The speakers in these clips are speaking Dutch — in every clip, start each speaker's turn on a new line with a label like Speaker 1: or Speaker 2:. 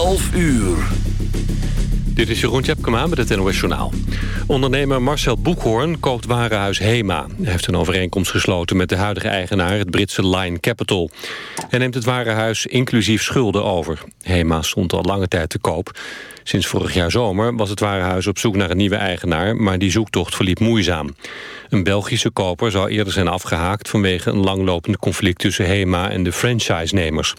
Speaker 1: 12 uur.
Speaker 2: Dit is Jeroen Tjepkema met het NOS Journaal. Ondernemer Marcel Boekhoorn koopt warenhuis HEMA. Hij heeft een overeenkomst gesloten met de huidige eigenaar... het Britse Line Capital. Hij neemt het warenhuis inclusief schulden over. HEMA stond al lange tijd te koop. Sinds vorig jaar zomer was het warenhuis op zoek naar een nieuwe eigenaar... maar die zoektocht verliep moeizaam. Een Belgische koper zou eerder zijn afgehaakt... vanwege een langlopend conflict tussen HEMA en de franchise-nemers.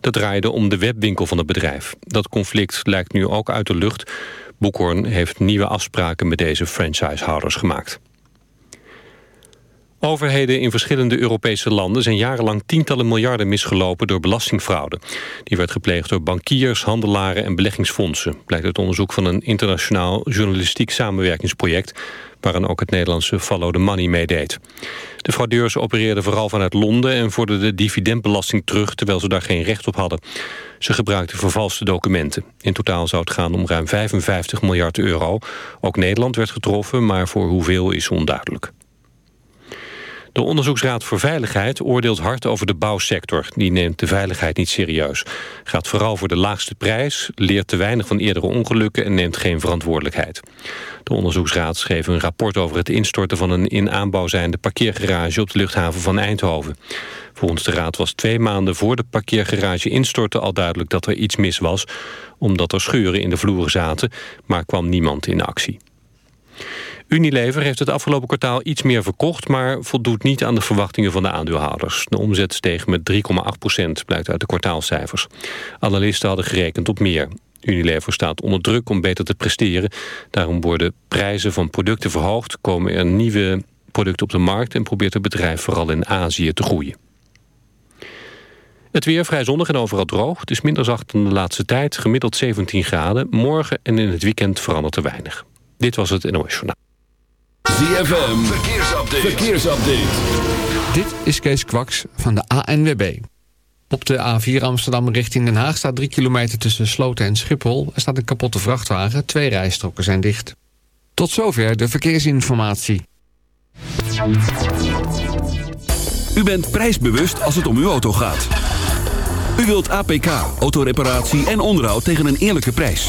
Speaker 2: Dat draaide om de webwinkel van het bedrijf. Dat conflict lijkt nu ook uit de lucht. Boekhoorn heeft nieuwe afspraken met deze franchisehouders gemaakt. Overheden in verschillende Europese landen zijn jarenlang tientallen miljarden misgelopen door belastingfraude. Die werd gepleegd door bankiers, handelaren en beleggingsfondsen, blijkt uit onderzoek van een internationaal journalistiek samenwerkingsproject, waaraan ook het Nederlandse Follow the Money meedeed. De fraudeurs opereerden vooral vanuit Londen en vorderden dividendbelasting terug, terwijl ze daar geen recht op hadden. Ze gebruikten vervalste documenten. In totaal zou het gaan om ruim 55 miljard euro. Ook Nederland werd getroffen, maar voor hoeveel is onduidelijk. De Onderzoeksraad voor Veiligheid oordeelt hard over de bouwsector. Die neemt de veiligheid niet serieus. Gaat vooral voor de laagste prijs, leert te weinig van eerdere ongelukken... en neemt geen verantwoordelijkheid. De Onderzoeksraad schreef een rapport over het instorten... van een in aanbouw zijnde parkeergarage op de luchthaven van Eindhoven. Volgens de raad was twee maanden voor de parkeergarage instorten al duidelijk dat er iets mis was... omdat er scheuren in de vloeren zaten, maar kwam niemand in actie. Unilever heeft het afgelopen kwartaal iets meer verkocht... maar voldoet niet aan de verwachtingen van de aandeelhouders. De omzet steeg met 3,8 procent, blijkt uit de kwartaalcijfers. Analisten hadden gerekend op meer. Unilever staat onder druk om beter te presteren. Daarom worden prijzen van producten verhoogd... komen er nieuwe producten op de markt... en probeert het bedrijf vooral in Azië te groeien. Het weer vrij zonnig en overal droog. Het is minder zacht dan de laatste tijd, gemiddeld 17 graden. Morgen en in het weekend verandert er weinig. Dit was het NOS Journaal.
Speaker 1: ZFM, verkeersupdate. verkeersupdate.
Speaker 3: Dit is Kees Kwaks van de ANWB. Op de A4 Amsterdam richting Den Haag staat 3 kilometer tussen Sloten en Schiphol. Er staat een kapotte vrachtwagen, twee rijstroken zijn dicht. Tot zover de verkeersinformatie.
Speaker 1: U bent prijsbewust als het om uw auto gaat. U wilt APK, autoreparatie en onderhoud tegen een eerlijke prijs.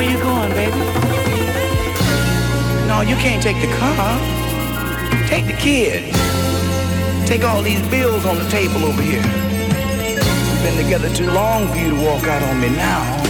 Speaker 4: Where you going, baby? No, you can't take the car. Take the kid. Take all these bills on the table over here. We've been together too long for you to walk out on me now.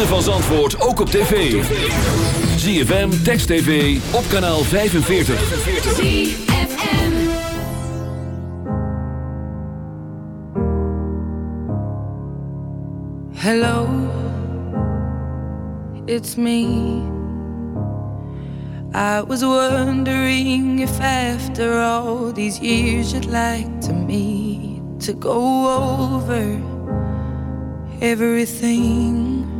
Speaker 1: Ritme van Zandvoort ook op tv. ZFM, Text TV, op kanaal 45.
Speaker 5: ZFM.
Speaker 6: Hello, it's me. I was wondering if after all these years you'd like to meet to go over everything.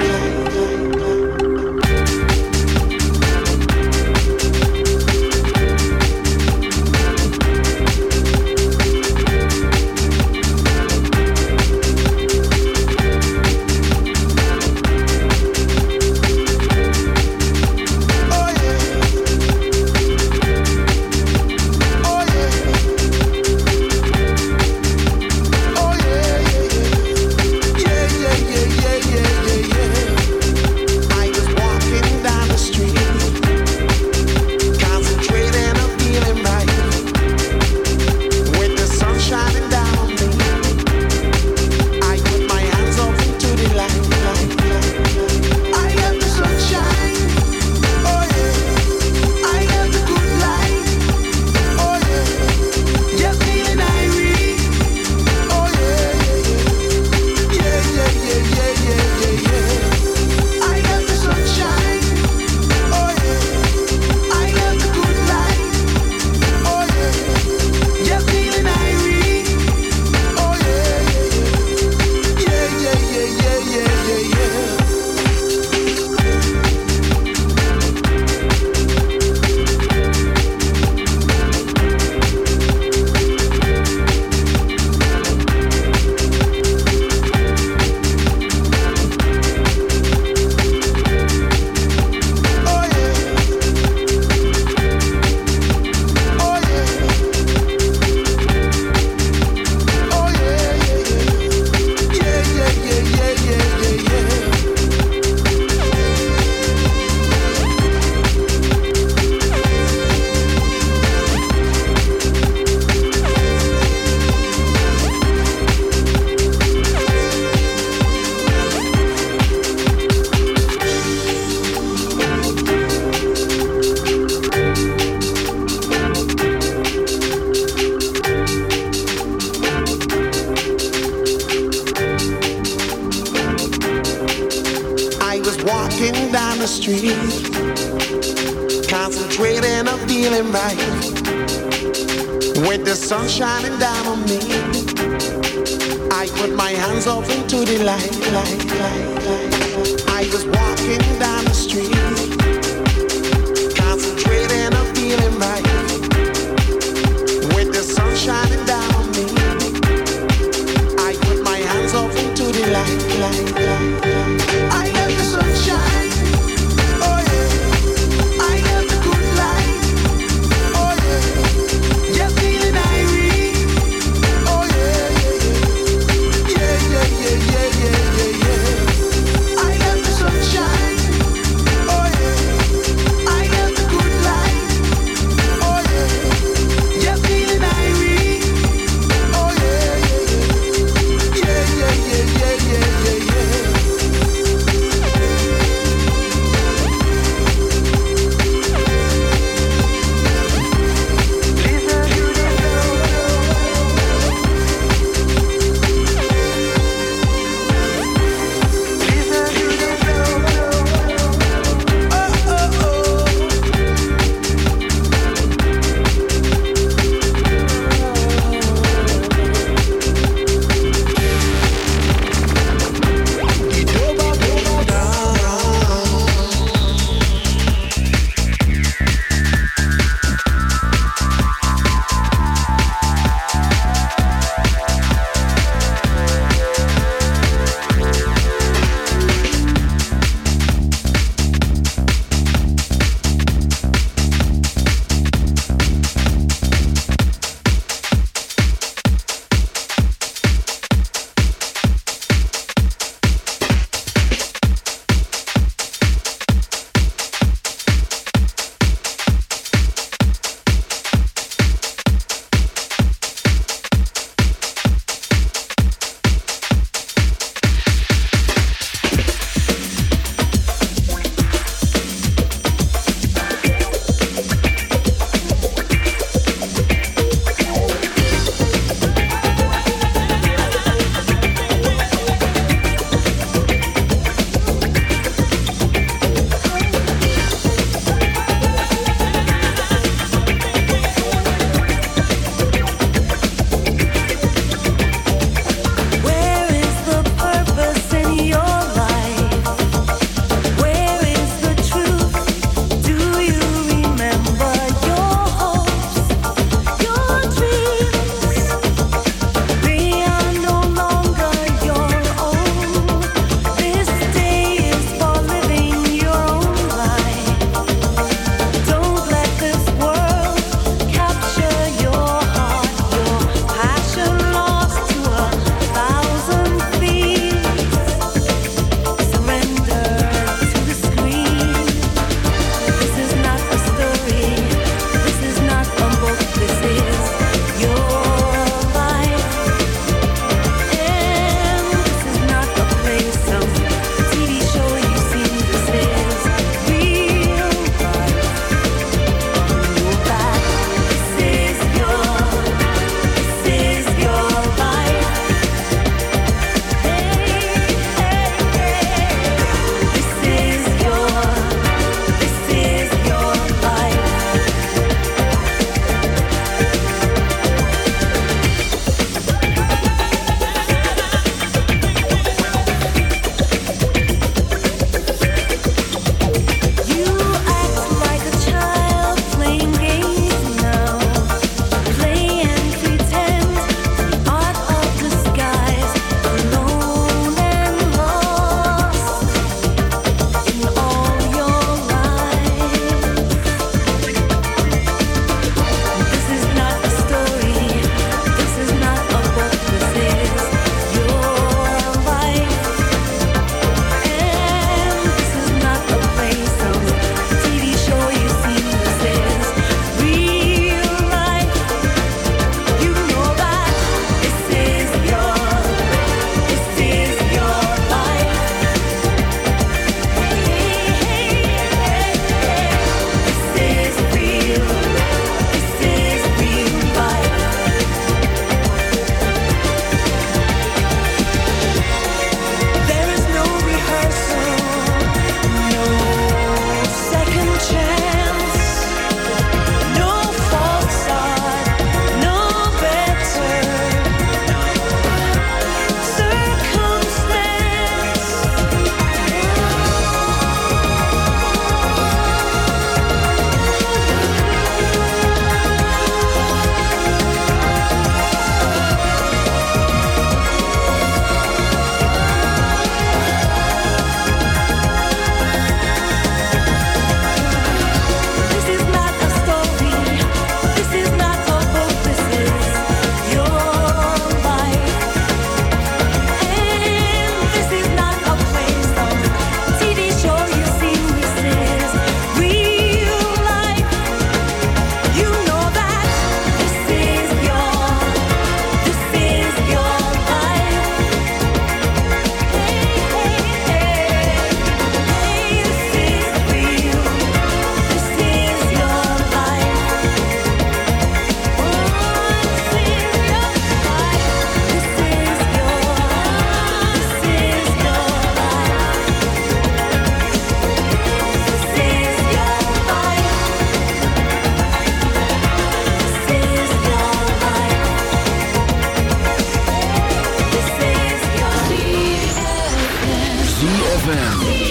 Speaker 7: ZFM.